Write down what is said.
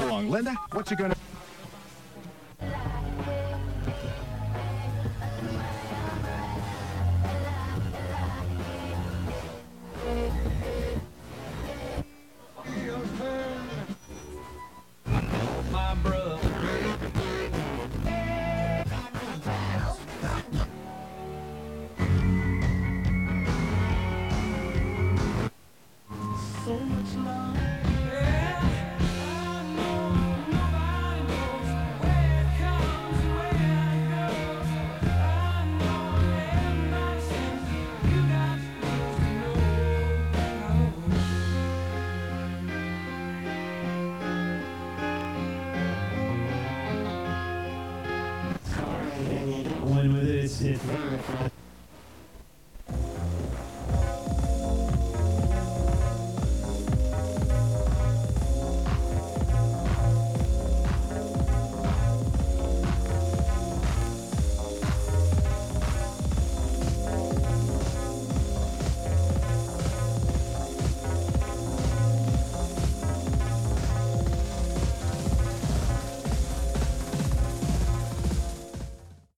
along. Linda, what you gonna... So much love. si